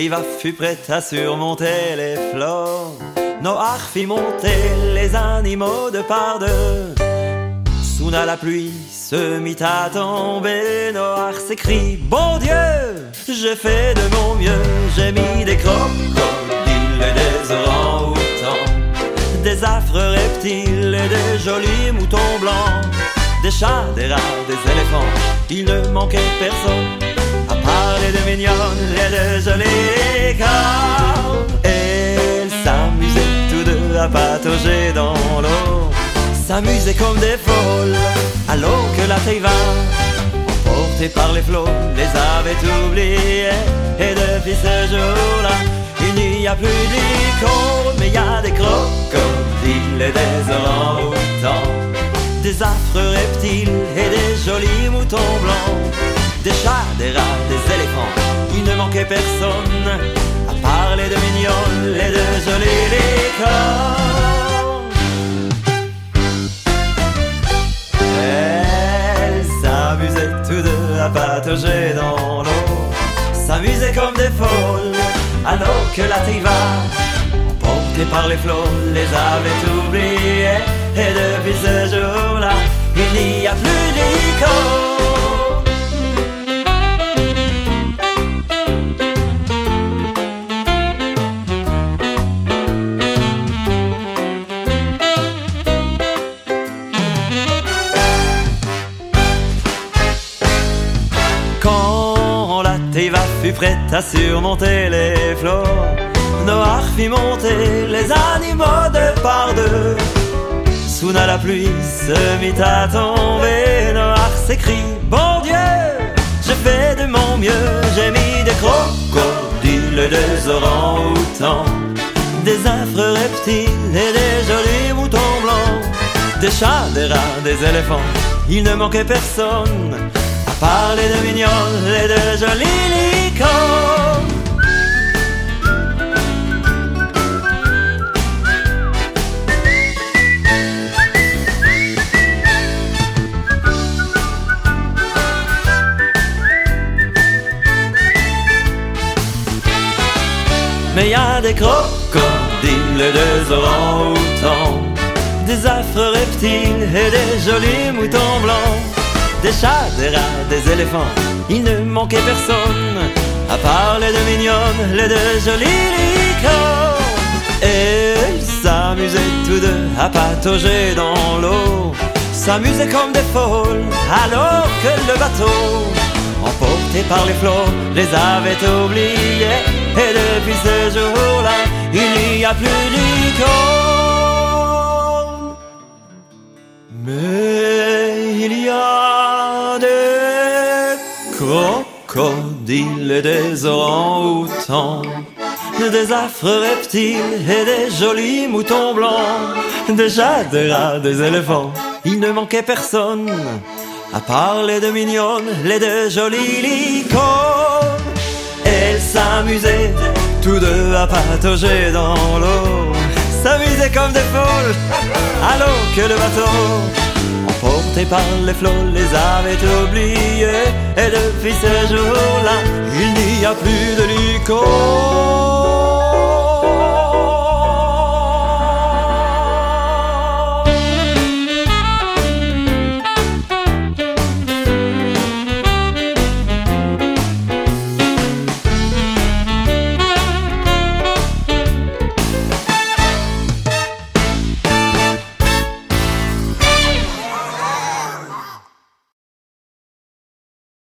Teiva fut prête à surmonter les flots. Noach fit monter les animaux de par deux. Soudain la pluie se mit à tomber. Noach s'écrie Bon Dieu, j'ai fait de mon mieux. J'ai mis des crocodiles et des orangs-outans, des affreux reptiles et des jolis moutons blancs, des chats, des rats, des éléphants. Il ne manquait personne à parler de mignonnes et de jolis corps. Et s'amusaient tous deux à patauger dans l'eau, s'amusaient comme des folles, alors que la teiva, emportée par les flots, les avait oubliés. Et depuis ce jour-là, il n'y a plus licorne, mais il y a des crocodiles et des orangs-outans, des affreux reptiles et des jolis moutons blancs des chats, des rats, des éléphants. Il ne manquait personne à parler de mignonnes et de jolis licornes. Elles s'amusaient tous deux à patauger dans l'eau, s'amusaient comme des folles, alors que la tiva, emportée par les flots, les avait oubliées. Et depuis ce jour-là, il n'y a plus de. Prête à surmonter les flots, Noach fit monter les animaux de par deux. Soudain la pluie se mit à tomber, Noach s'écrie Bon Dieu, j'ai fait de mon mieux, j'ai mis des crocodiles des orangs-outans, des affreux reptiles et des jolis moutons blancs, des chats, des rats, des éléphants, il ne manquait personne à parler de mignonnes et de jolis Mais y a des crocodiles des orangs-outans, des affreux reptiles et des jolis moutons blancs, des chats, des rats, des éléphants. Il ne manquait personne à parler de mignonnes et de jolis licornes. Et ils s'amusaient tous deux à patauger dans l'eau, s'amusaient comme des folles, alors que le bateau emporté par les flots, les avait oubliés. Et depuis ce jour-là, il n'y a plus licorne. Crocodiles et des orangs-outans, des affreux reptiles et des jolis moutons blancs, des chats, des rats, des éléphants. Il ne manquait personne à parler de mignonnes, les deux jolis licornes. Elles s'amusaient tous deux à patauger dans l'eau, s'amusaient comme des folles, alors que le bateau, par les flots, les avait oubliés. Et depuis ce jour-là, il n'y a plus de licorne.